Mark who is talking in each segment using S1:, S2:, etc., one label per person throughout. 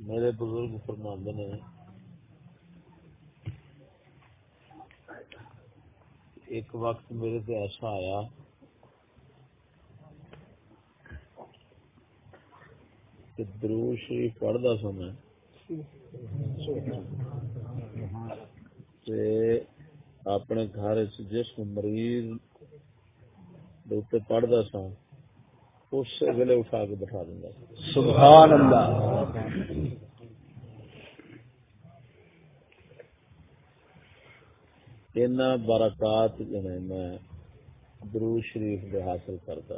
S1: میرے بزرگ فرماند نے، ایک وقت میرے سے ایسا آیا کہ درو شریف پڑھتا سا میں۔ اپنے گھر جس مریض پڑھتا سا اس ویلے اٹھا کے بٹھا گا سبحان اللہ۔ ان برکات جنے میں درو شریف دے حاصل کرتا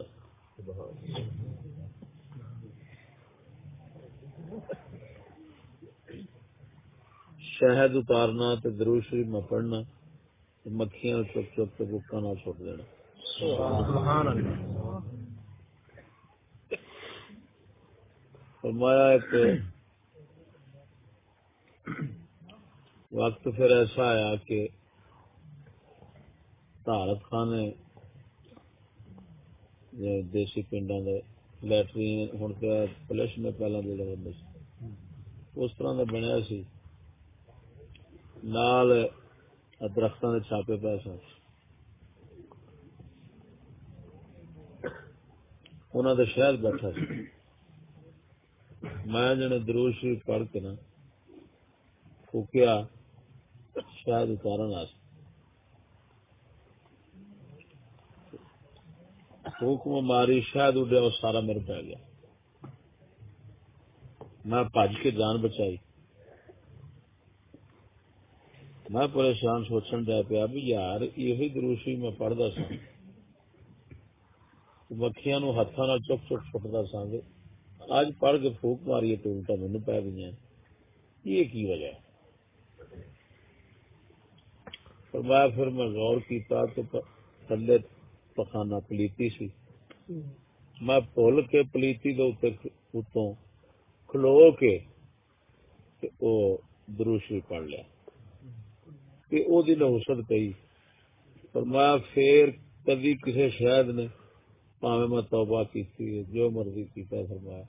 S1: شہد اتارنا تے درو شریف میں پڑھنا۔ مکھیاں چپ چپ کے بکا نہ چھوٹ دینا۔ فرمایا ایک وقت پھر ایسا آیا کہ تارت خانے دیسی پنڈا لٹرین ہوں پلش میں پہلے دے بندے اس طرح کا بنیا سی۔ نال درختوں کے چھاپے پے سن۔ انہوں نے شہر بیٹھا سی۔ میں جنے دروش شریف پڑھ کے نا پھوکیا شاید اتارن حکم ماری، شاید اڈیا وہ سارا میرے پہ گیا۔ میں بج کے جان بچائی۔ میں پریشان سوچن دیا پیا بھی یار یہ دروشی میں پڑھتا سا مکھیاں نو ہاتھوں چک چک فٹتا سا اج پڑھ کے پھوک ماری تو الٹا مینو پی گئی یہ کی وجہ ہے؟ فرمایا، پھر میں غور کیتا تو تھلے پخانا پلیتی سی۔ میں بھول کے پلیتی دے اتوں کھلو کے او دروشی پڑھ لیا۔ کہ او دی نحوست پئی۔ فرمایا پھر کدی کسی شاید نے پاوے میں توبہ کی جو مرضی کیتا فرمایا۔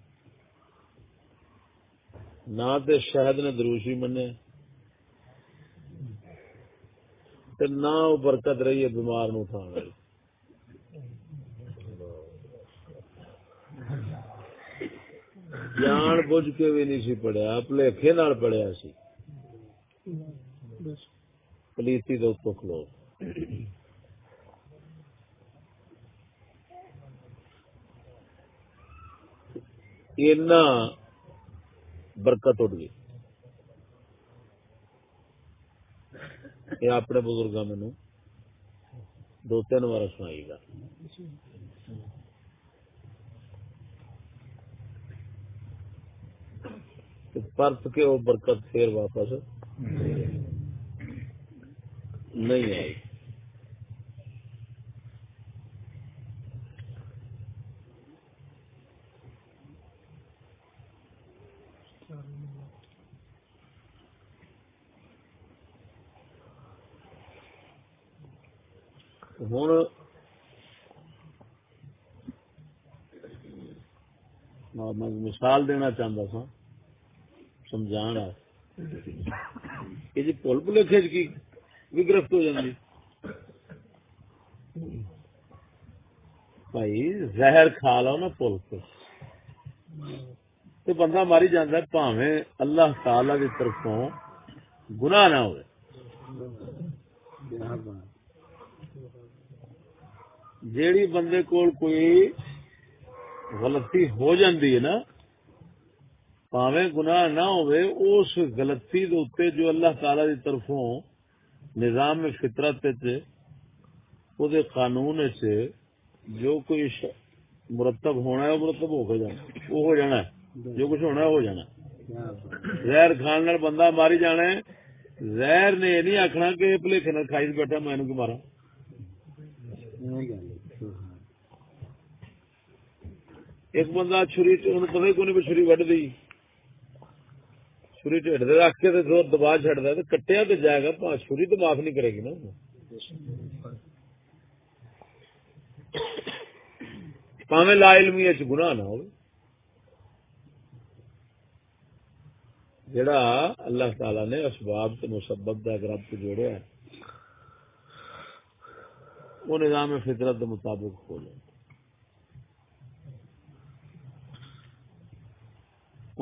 S1: نہ تے شہد نے دروشی منے تے نہ وہ برکت رہی ہے بیمار نو اٹھا رہی۔ جان بوجھ کے بھی نہیں سی پڑھیا پلیخے نال پڑھیا سی۔ پلیسی دو تو کھلو۔ اینا برکت اٹھ گئی۔ یہ اپنے بزرگ مینو دو تین بار سنائی گا۔ پرت کے وہ برکت پھر واپس۔ نہیں آئی ہوں۔ میں مثال دینا چاہتا سا سمجھا کہ جی پل پلیخے کی۔ بھی گرفت ہو جاتی بھائی زہر کھا لو نا پل تو بندہ ماری جانا پاوے اللہ تعالی کی طرفوں گناہ نہ ہوئے۔ جیڑی بندے کول کوئی غلطی ہو جاندی ہے نا پاوے گناہ نہ ہوئے اس غلطی دے جو اللہ تعالی دی طرفوں نظام فطرت دے قانون سے جو کوئی مرتب ہونا ہے مرتب ہو جانا وہ ہو جانا ہے۔ جو کچھ ہونا ہے ہو جانا زہر کھان بندہ ماری جانا ہے۔ زہر نے یہ نہیں آخنا کہ پلیخے کھائی بیٹھا میں مارا ایک بندہ چھری پتہ ہی چھری وڈ دی۔ چھری ٹھیڈ دے رکھ کے زور دبا چڑ دے کٹیا تو جائے گا چھری تو معاف نہیں کرے گی نا۔ پاوے لا علمی گناہ نہ ہو جڑا اللہ تعالی نے اسباب تے مسبب دا اگر آپ جوڑیا ہے، وہ نظام فطرت کے مطابق ہو جائے۔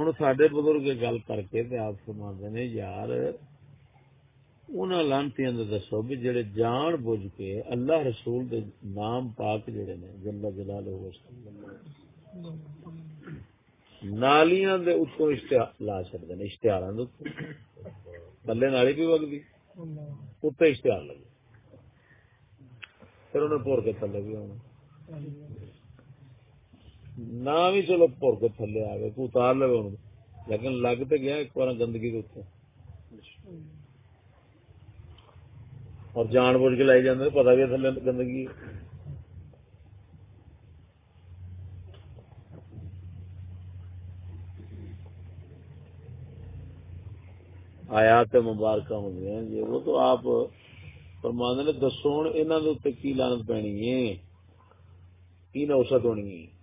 S1: ہوں سڈے بزرگ گل کر کے آپ فرما نے یار ان لانتی دسو بھی جڑے جان بوجھ کے اللہ رسول دے نام پاک جڑے نے جلا جلال نالیاں دے اتوں لا چڑتے ہیں اشتہار تھلے نالی بھی وگتی اتنے اشتہار لگے پھر انہیں پور کے تھلے بھی آنا نہ بھی چلو پور کے تھلے آ گئے کو اتار لے لیکن لگ تو گیا ایک بار گندگی کے اتنے۔ اور جان بوجھ کے لائی جانے پتا بھی تھلے گندگی۔ آیات مبارک ہوں جی وہ تو آپ پرماند نے، دسو ہوں انہوں کی لانت پینی ہے، کی نوسط ہونی ہے؟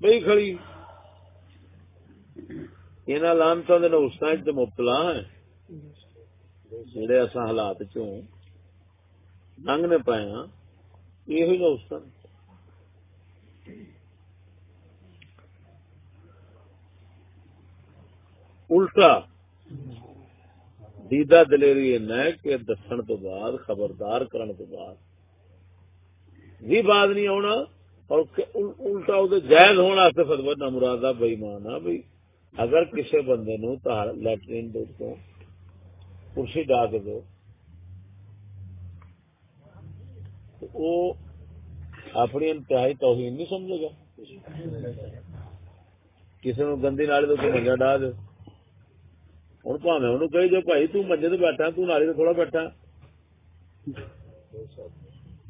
S1: بھائی کھڑی۔ ان لانتا نوسط مبتلا ہیں۔ جڑے اصا حالات چوں لنگنے پائے ہاں یہ نوسط الٹا دیدا دلیری کہ دسن تو بعد، خبردار کرن تو بعد۔ بھی بعد نہیں آنا اور الٹا وہ جائز ہونے فتوا نہ مراد بئی مانا بھائی اگر کسی بندے نو لٹرین دوستوں کرسی ڈا کے دو۔ وہ اپنی انتہائی توہین نہیں سمجھے گا۔ کسی نو گندی نالی تو منجا ڈا دو ہوں پاوے انہوں کہ جو بھائی تجے تو بیٹھا تالی تو تھوڑا بیٹھا۔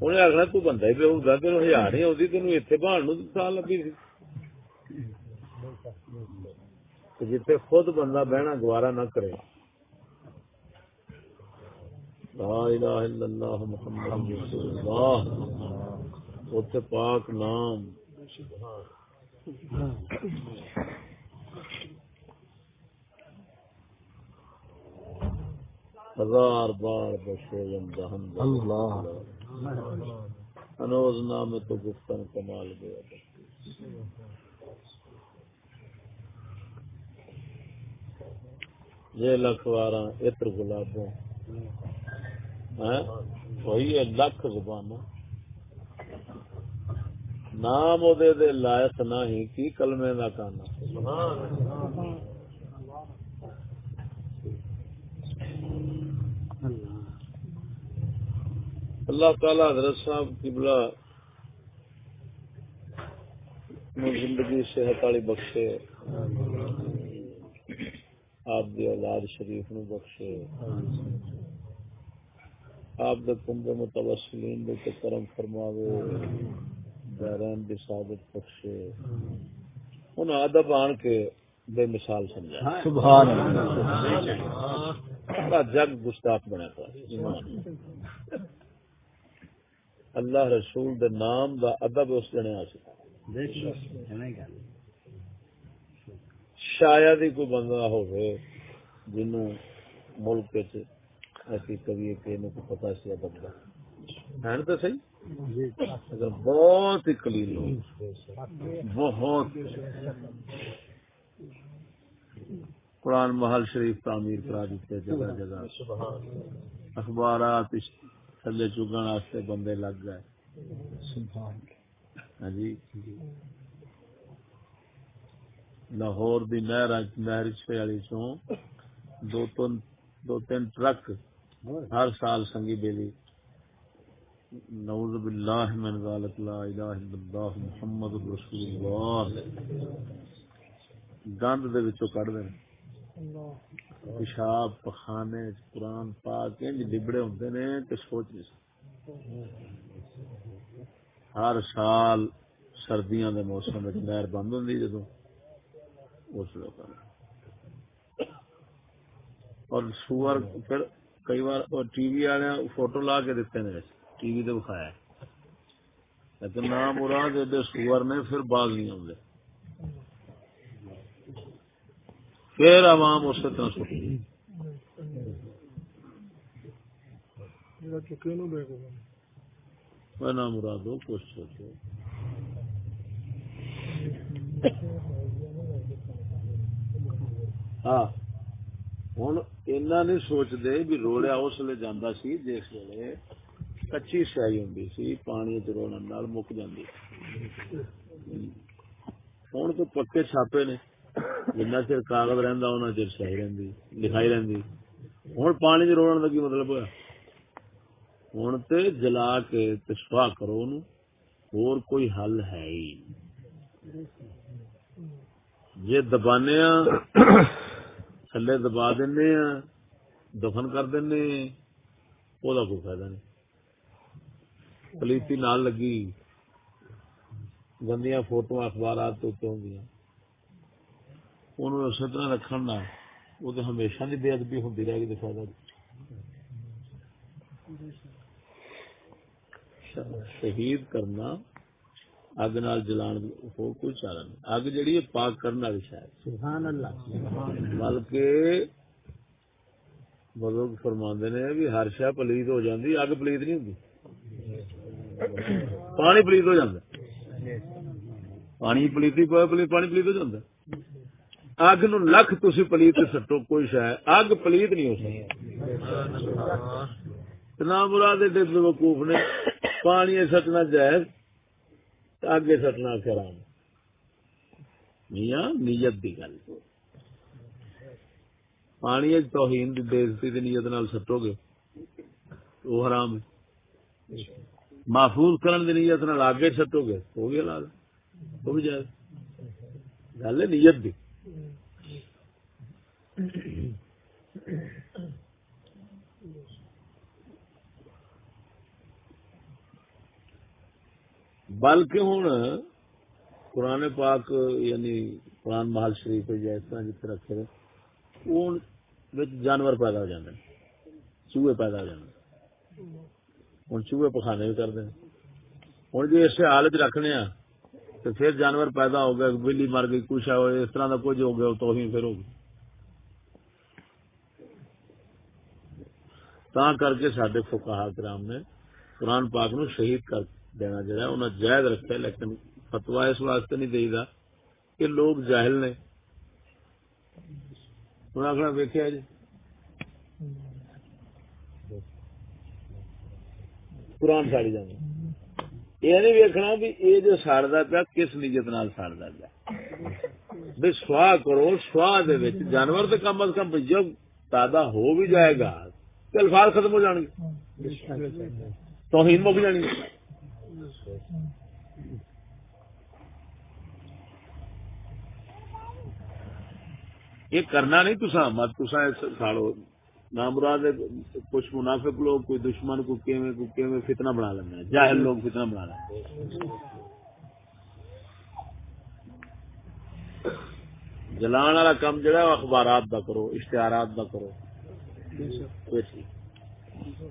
S1: انہیں آخنا تو بندہ ہی بے تین ہزار نہیں آتی تین اتنے بہان نو سال لگی تھی جتھے خود بندہ بہنا گوارا نہ کرے لا الہ الا اللہ محمد رسول اللہ اتنے پاک نام ہزار بار بشویم دہن اللہ انوز نام تو گفتن کمال گیا یہ لکھوارا اتر گلابوں۔ ہاں؟ وہی ہے لکھ زبان نام دے دے لائق نہ ہی کی کلمے کا کانا۔ اللہ تعالی حضرت صاحب قبلہ زندگی صحت والی بخشے آپ دی اولاد شریف نو بخشے۔ آپ دے کمب متوسلین دے کرم فرماوے دارین دی سعادت بخشے۔ ان ادب آن کے بے مثال سمجھا۔ سبحان اللہ۔ جگ گستاخ بنا تھا اللہ رسول دے نام دا ادب اس جنے شاید ہی کوئی بندہ ہوئے جنوں ملک ایسی کبھی کو پتا سی ادب کا ہے تو صحیح؟ اگر بہت ہی کلیل ہو۔ بہت۔ قرآن محل شریف تعمیر کرا دیتے جگہ جگہ۔ اخبارات تھلے چگن واسطے بندے لگ گئے۔ ہاں جی۔ لاہور دی نہر نہر والی چوں دو تین دو تین ٹرک ہر سال سنگی بیلی۔ نعوذ باللہ من ذالک لا الہ الا اللہ محمد رسول اللہ۔ گند دے وچوں کڈ دین۔ پیشاب، پخانے، قرآن پاک، انج ڈبڑے ہوندے نے کہ سوچ نہیں سکتے۔ ہر سال سردیاں دے موسم وچ نہر بند ہوندی جدوں اس لیے اور سور پھر کئی بار اور ٹی وی والے فوٹو لا کے دیتے ہیں ٹی وی تو دکھایا لیکن نام مراد ایڈے سور نے پھر باغ نہیں آتے پھر عوام اس طرح سٹی نام مراد ہو کچھ سوچو ہاں ہوں اینا نہیں سوچتے بھی روڑیا اس لیے جانا سی جس ویلے کچی سیائی ہوں سی پانی چروڑ مک جاندی۔ ہوں تو پکے چھاپے نے۔ جنہ چر کاغذ رہندا، انہاں چر سیائی رہندی، لکھائی رہندی۔ ہوں پانی چروڑ کا کی مطلب ہوا ہوں تے جلا کے سفا کرو اور کوئی حل ہے ہی جی دبانے ہاں، تھلے دبا دینے ہاں، دفن کر دینے ہاں، وہ کوئی فائدہ نہیں۔ پلیتی نال لگی، گندیاں فوٹو اخبارات ہوں اسی طرح رکھنا وہ تو ہمیشہ کی بے ادبی ہوں رہے گی تو فائدہ شہید کرنا اگ نال جلان ہو کوئی چارہ نہیں۔ اگ جہی پاک کرنے والی شاید۔ بلکہ بزرگ فرما نے بھی ہر شہ پلیت ہو جاتی اگ پلیت نہیں ہوتی پانی پلیت ہو جاتا پانی پلیتی پانی پلیت ہو جاتا اگ نو لکھ تھی پلیت سٹو، کوئی شاید اگ پلیت نہیں ہو سکتی۔ نہ برا دے وقوف نے۔ پانی سٹنا جائز آگے سٹنا کرام میاں، نیت دی گل۔ پانی توہین دی بےزتی دی نیت نال سٹو گے۔ وہ حرام ہے۔ محفوظ کرن دی نیت نال آگے سٹو گے۔ ہو گیا لال وہ بھی جائے گل ہے نیت دی۔ بلکہ ہوں قرآن پاک یعنی قرآن محل شریف یا اس طرح جتنے رکھے جانور پیدا ہو جاتے چوہے پیدا ہو جاتے ہوں چوہے پخانے بھی کرتے ہوں جی اسے حالت رکھنے ہاں تو پھر جانور پیدا ہو گیا بلی مر گئی کچھ اس طرح کا کچھ ہو گیا، تو ہی پھر ہوگی۔ تا کر کے سڈے فکا کرام نے قرآن پاک نو شہید کر دینا جڑا انہیں جائز رکھا لیکن فتوا اس واسطے نہیں دے گا کہ لوگ جاہل نے۔ انہیں آخر ویکیا جی۔ قرآن ساڑی جانا۔ یہ نہیں ویکنا بھی یہ جو ساڑتا پیا کس نیت نال ساڑتا پیا۔ بھی سواہ کرو، سواہ دے جانور تو کم از کم جب پیدا ہو بھی جائے گا تو الفاظ ختم ہو جان گے۔ توہین مک جانی یہ کرنا نہیں تسا مت تسا ساڑو نامراد کچھ منافق لوگ کوئی دشمن کو کیویں کو کیویں فتنہ بنا لینا جاہل لوگ فتنہ بنا لینا جلان والا کام جڑا اخبارات دا کرو اشتہارات دا کرو۔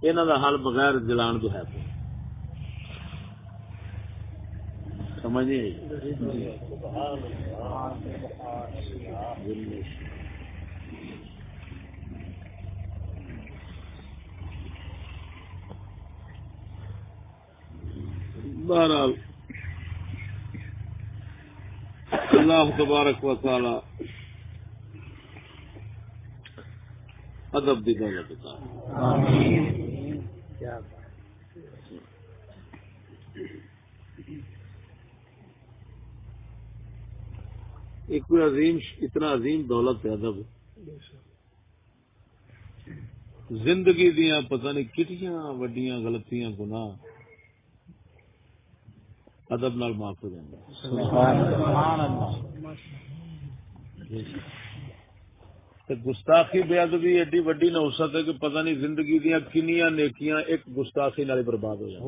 S1: انہوں دا حل بغیر جلان تو ہے سمجھ بہرحال اللہ تبارک و تعالی ادب دی دولت کیا ایک کوئی عظیم اتنا عظیم دولت ہے ادب۔ زندگی دیا پتہ نہیں کتنی وڈیاں غلطیاں گنا ادب نال معاف ہو جائیں گستاخی بے ادبی ایڈی وڈی نوسط ہے کہ پتہ نہیں زندگی دیا کنیا نیکیاں ایک گستاخی نال برباد ہو جائے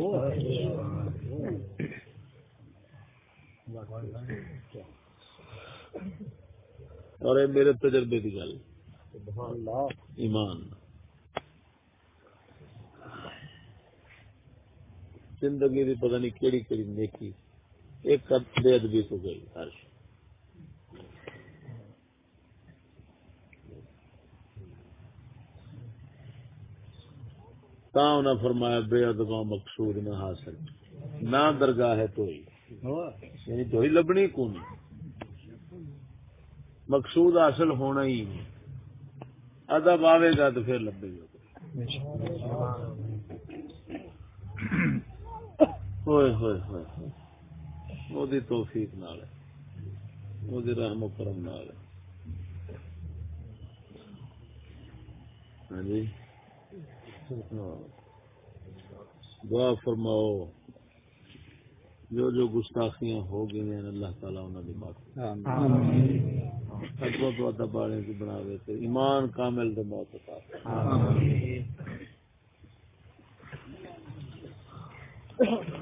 S1: اور میرے تجربے کی گل۔ ایمان۔ زندگی دی پتہ نہیں کیڑی کیڑی نیکی، ایک بے ادبی تو گئی، ہر انہیں فرمایا، بے ادبا مقصود نہ حاصل، نہ درگاہ ہے تو ہی یعنی تو ہی لبنی کون مقصود حاصل ہونا ہی ادب آئے گا تو پھر لبے گا ہوئے ہوئے ہوئے وہ توفیق نال وہ رحم و کرم نال ہاں جی۔ دعا فرماؤ۔ جو جو گستاخیاں ہو گئی ہیں اللہ تعالیٰ انہوں نے معاف ادب تو کی بنا تو ایمان کامل دے موت you.